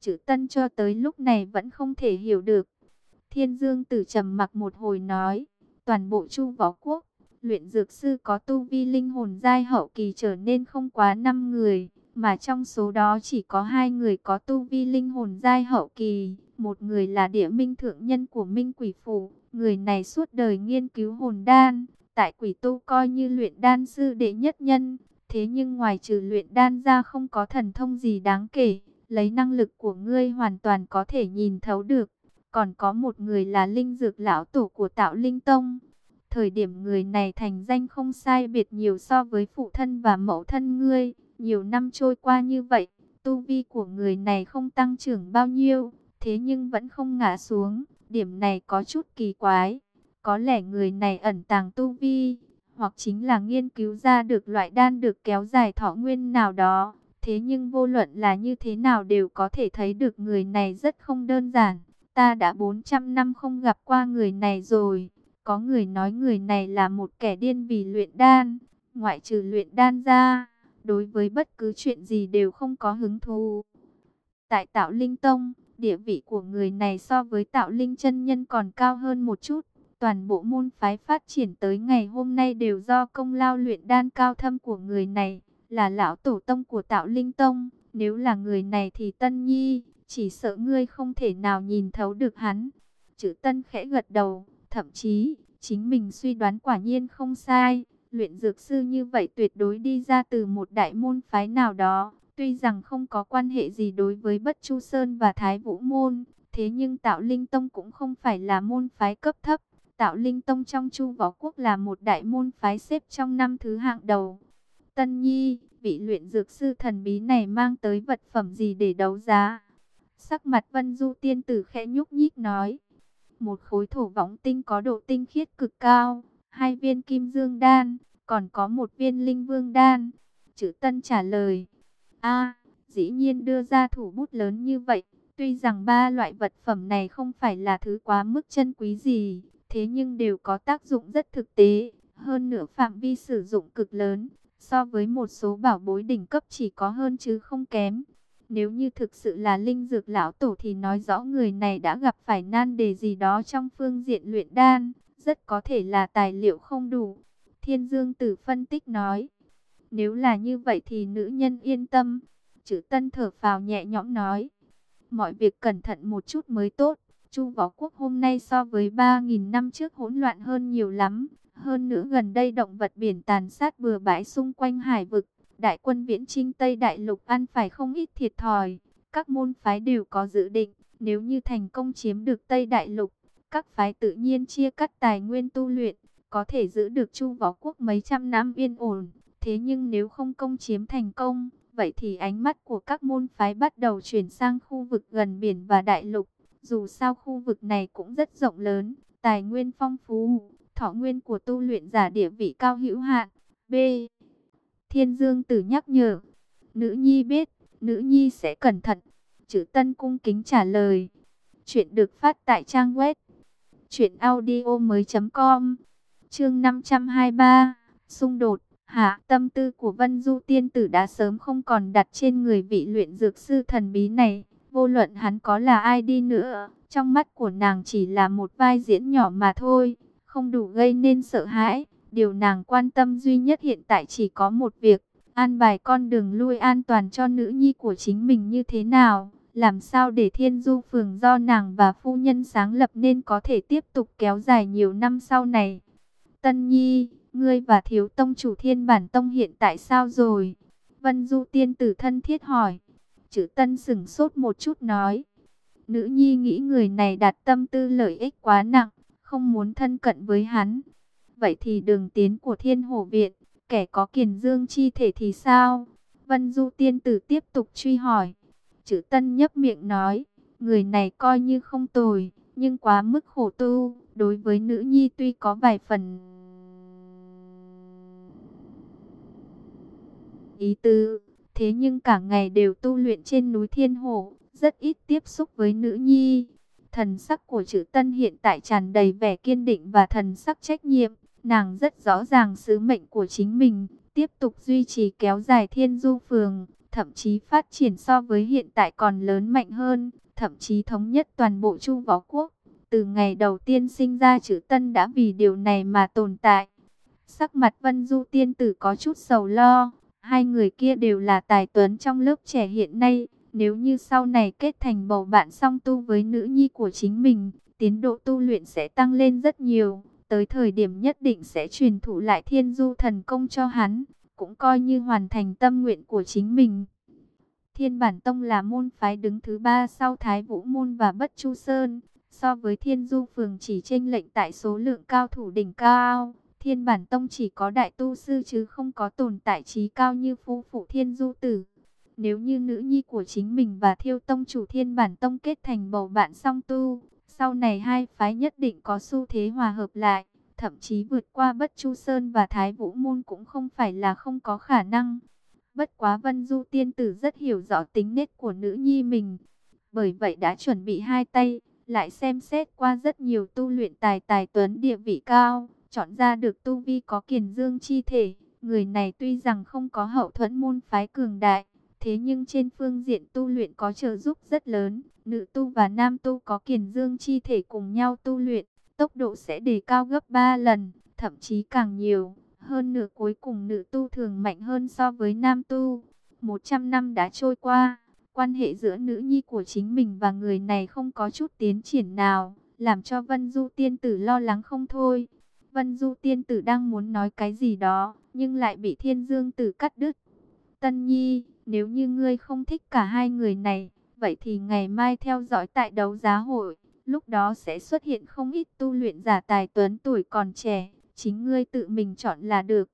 Chữ tân cho tới lúc này vẫn không thể hiểu được. Thiên dương tử trầm mặc một hồi nói. Toàn bộ chu võ quốc, luyện dược sư có tu vi linh hồn giai hậu kỳ trở nên không quá 5 người. Mà trong số đó chỉ có hai người có tu vi linh hồn giai hậu kỳ. Một người là địa minh thượng nhân của minh quỷ phủ, Người này suốt đời nghiên cứu hồn đan, tại quỷ tu coi như luyện đan sư đệ nhất nhân. Thế nhưng ngoài trừ luyện đan ra không có thần thông gì đáng kể, lấy năng lực của ngươi hoàn toàn có thể nhìn thấu được. Còn có một người là linh dược lão tổ của tạo linh tông. Thời điểm người này thành danh không sai biệt nhiều so với phụ thân và mẫu thân ngươi. Nhiều năm trôi qua như vậy, tu vi của người này không tăng trưởng bao nhiêu, thế nhưng vẫn không ngã xuống. Điểm này có chút kỳ quái. Có lẽ người này ẩn tàng tu vi, hoặc chính là nghiên cứu ra được loại đan được kéo dài thọ nguyên nào đó. Thế nhưng vô luận là như thế nào đều có thể thấy được người này rất không đơn giản. Ta đã 400 năm không gặp qua người này rồi. Có người nói người này là một kẻ điên vì luyện đan. Ngoại trừ luyện đan ra, đối với bất cứ chuyện gì đều không có hứng thú. Tại tạo linh tông, địa vị của người này so với tạo linh chân nhân còn cao hơn một chút. toàn bộ môn phái phát triển tới ngày hôm nay đều do công lao luyện đan cao thâm của người này, là lão tổ tông của tạo linh tông. Nếu là người này thì Tân Nhi, chỉ sợ ngươi không thể nào nhìn thấu được hắn. Chữ Tân khẽ gật đầu, thậm chí, chính mình suy đoán quả nhiên không sai. Luyện dược sư như vậy tuyệt đối đi ra từ một đại môn phái nào đó. Tuy rằng không có quan hệ gì đối với Bất Chu Sơn và Thái Vũ Môn, thế nhưng Tạo Linh Tông cũng không phải là môn phái cấp thấp. Tạo Linh Tông trong Chu Võ Quốc là một đại môn phái xếp trong năm thứ hạng đầu. Tân Nhi, vị luyện dược sư thần bí này mang tới vật phẩm gì để đấu giá? Sắc mặt Vân Du tiên tử khẽ nhúc nhích nói. Một khối thổ võng tinh có độ tinh khiết cực cao, hai viên kim dương đan, còn có một viên linh vương đan. Chữ Tân trả lời. a dĩ nhiên đưa ra thủ bút lớn như vậy. Tuy rằng ba loại vật phẩm này không phải là thứ quá mức chân quý gì, thế nhưng đều có tác dụng rất thực tế. Hơn nữa phạm vi sử dụng cực lớn, so với một số bảo bối đỉnh cấp chỉ có hơn chứ không kém. Nếu như thực sự là linh dược lão tổ thì nói rõ người này đã gặp phải nan đề gì đó trong phương diện luyện đan, rất có thể là tài liệu không đủ. Thiên Dương Tử phân tích nói, nếu là như vậy thì nữ nhân yên tâm. Chữ Tân thở phào nhẹ nhõm nói, mọi việc cẩn thận một chút mới tốt. Chu Võ Quốc hôm nay so với 3.000 năm trước hỗn loạn hơn nhiều lắm. Hơn nữa gần đây động vật biển tàn sát bừa bãi xung quanh hải vực. Đại quân viễn trinh Tây Đại Lục ăn phải không ít thiệt thòi. Các môn phái đều có dự định, nếu như thành công chiếm được Tây Đại Lục, các phái tự nhiên chia cắt tài nguyên tu luyện, có thể giữ được Chu Võ Quốc mấy trăm năm yên ổn. Thế nhưng nếu không công chiếm thành công, vậy thì ánh mắt của các môn phái bắt đầu chuyển sang khu vực gần biển và đại lục. Dù sao khu vực này cũng rất rộng lớn, tài nguyên phong phú, thọ nguyên của tu luyện giả địa vị cao hữu hạn. B. Thiên Dương Tử nhắc nhở, nữ nhi biết, nữ nhi sẽ cẩn thận. Chữ Tân cung kính trả lời. Chuyện được phát tại trang web truyệnaudiomoi.com. Chương 523, xung đột. Hạ, tâm tư của Vân Du tiên tử đã sớm không còn đặt trên người vị luyện dược sư thần bí này. Vô luận hắn có là ai đi nữa, trong mắt của nàng chỉ là một vai diễn nhỏ mà thôi, không đủ gây nên sợ hãi. Điều nàng quan tâm duy nhất hiện tại chỉ có một việc, an bài con đường lui an toàn cho nữ nhi của chính mình như thế nào, làm sao để thiên du phường do nàng và phu nhân sáng lập nên có thể tiếp tục kéo dài nhiều năm sau này. Tân nhi, ngươi và thiếu tông chủ thiên bản tông hiện tại sao rồi? Vân du tiên tử thân thiết hỏi. Chữ tân sửng sốt một chút nói. Nữ nhi nghĩ người này đặt tâm tư lợi ích quá nặng, không muốn thân cận với hắn. Vậy thì đường tiến của thiên hồ viện, kẻ có kiền dương chi thể thì sao? Vân Du tiên tử tiếp tục truy hỏi. Chữ tân nhấp miệng nói, người này coi như không tồi, nhưng quá mức khổ tu, đối với nữ nhi tuy có vài phần... Ý tư, thế nhưng cả ngày đều tu luyện trên núi thiên hồ, rất ít tiếp xúc với nữ nhi. Thần sắc của chữ tân hiện tại tràn đầy vẻ kiên định và thần sắc trách nhiệm. Nàng rất rõ ràng sứ mệnh của chính mình, tiếp tục duy trì kéo dài thiên du phường, thậm chí phát triển so với hiện tại còn lớn mạnh hơn, thậm chí thống nhất toàn bộ chu võ quốc. Từ ngày đầu tiên sinh ra chữ tân đã vì điều này mà tồn tại. Sắc mặt vân du tiên tử có chút sầu lo, hai người kia đều là tài tuấn trong lớp trẻ hiện nay. Nếu như sau này kết thành bầu bạn song tu với nữ nhi của chính mình, tiến độ tu luyện sẽ tăng lên rất nhiều tới thời điểm nhất định sẽ truyền thụ lại thiên du thần công cho hắn, cũng coi như hoàn thành tâm nguyện của chính mình. Thiên Bản Tông là môn phái đứng thứ ba sau Thái Vũ Môn và Bất Chu Sơn, so với Thiên Du Phường chỉ tranh lệnh tại số lượng cao thủ đỉnh cao. Thiên Bản Tông chỉ có đại tu sư chứ không có tồn tại trí cao như phu phụ Thiên Du Tử. Nếu như nữ nhi của chính mình và Thiêu Tông chủ Thiên Bản Tông kết thành bầu bạn song tu, sau này hai phái nhất định có xu thế hòa hợp lại, thậm chí vượt qua Bất Chu Sơn và Thái Vũ Môn cũng không phải là không có khả năng. Bất quá Vân Du tiên tử rất hiểu rõ tính nết của nữ nhi mình, bởi vậy đã chuẩn bị hai tay, lại xem xét qua rất nhiều tu luyện tài tài tuấn địa vị cao, chọn ra được tu vi có kiền dương chi thể. Người này tuy rằng không có hậu thuẫn môn phái cường đại, thế nhưng trên phương diện tu luyện có trợ giúp rất lớn. Nữ tu và nam tu có kiền dương chi thể cùng nhau tu luyện, tốc độ sẽ đề cao gấp 3 lần, thậm chí càng nhiều. Hơn nửa cuối cùng nữ tu thường mạnh hơn so với nam tu. 100 năm đã trôi qua, quan hệ giữa nữ nhi của chính mình và người này không có chút tiến triển nào, làm cho Vân Du tiên tử lo lắng không thôi. Vân Du tiên tử đang muốn nói cái gì đó, nhưng lại bị Thiên Dương tử cắt đứt. Tân Nhi, nếu như ngươi không thích cả hai người này, vậy thì ngày mai theo dõi tại đấu giá hội, lúc đó sẽ xuất hiện không ít tu luyện giả tài tuấn tuổi còn trẻ, chính ngươi tự mình chọn là được.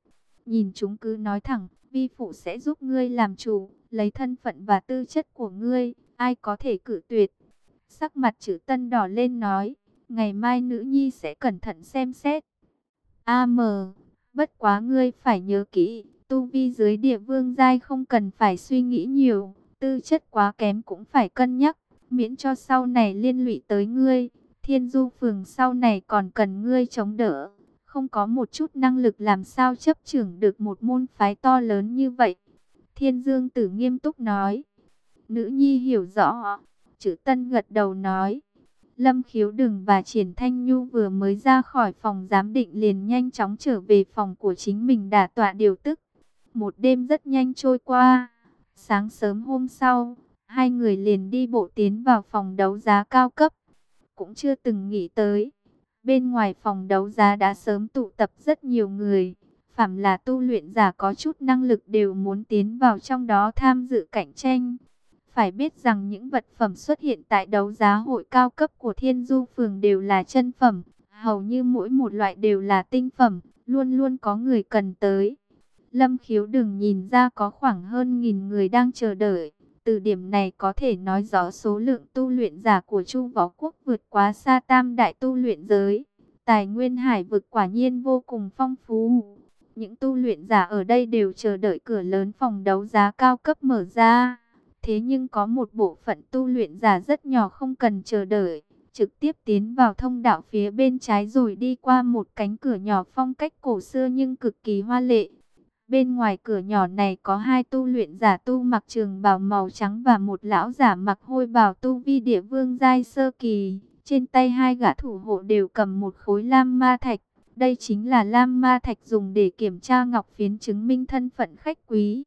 Nhìn chúng cứ nói thẳng, vi phụ sẽ giúp ngươi làm chủ, lấy thân phận và tư chất của ngươi, ai có thể cử tuyệt. Sắc mặt chữ tân đỏ lên nói, ngày mai nữ nhi sẽ cẩn thận xem xét. A mờ, bất quá ngươi phải nhớ kỹ, tu vi dưới địa vương giai không cần phải suy nghĩ nhiều, tư chất quá kém cũng phải cân nhắc, miễn cho sau này liên lụy tới ngươi. Thiên du phường sau này còn cần ngươi chống đỡ, không có một chút năng lực làm sao chấp trưởng được một môn phái to lớn như vậy. Thiên dương tử nghiêm túc nói, nữ nhi hiểu rõ, chữ tân gật đầu nói. Lâm khiếu đừng và triển thanh nhu vừa mới ra khỏi phòng giám định liền nhanh chóng trở về phòng của chính mình đả tọa điều tức. Một đêm rất nhanh trôi qua. Sáng sớm hôm sau, hai người liền đi bộ tiến vào phòng đấu giá cao cấp. Cũng chưa từng nghĩ tới. Bên ngoài phòng đấu giá đã sớm tụ tập rất nhiều người. Phạm là tu luyện giả có chút năng lực đều muốn tiến vào trong đó tham dự cạnh tranh. Phải biết rằng những vật phẩm xuất hiện tại đấu giá hội cao cấp của Thiên Du Phường đều là chân phẩm. Hầu như mỗi một loại đều là tinh phẩm, luôn luôn có người cần tới. Lâm khiếu đừng nhìn ra có khoảng hơn nghìn người đang chờ đợi. Từ điểm này có thể nói rõ số lượng tu luyện giả của Chu Võ Quốc vượt quá xa tam đại tu luyện giới. Tài nguyên hải vực quả nhiên vô cùng phong phú. Những tu luyện giả ở đây đều chờ đợi cửa lớn phòng đấu giá cao cấp mở ra. Thế nhưng có một bộ phận tu luyện giả rất nhỏ không cần chờ đợi. Trực tiếp tiến vào thông đạo phía bên trái rồi đi qua một cánh cửa nhỏ phong cách cổ xưa nhưng cực kỳ hoa lệ. Bên ngoài cửa nhỏ này có hai tu luyện giả tu mặc trường bào màu trắng và một lão giả mặc hôi bào tu vi địa vương giai sơ kỳ. Trên tay hai gã thủ hộ đều cầm một khối lam ma thạch. Đây chính là lam ma thạch dùng để kiểm tra ngọc phiến chứng minh thân phận khách quý.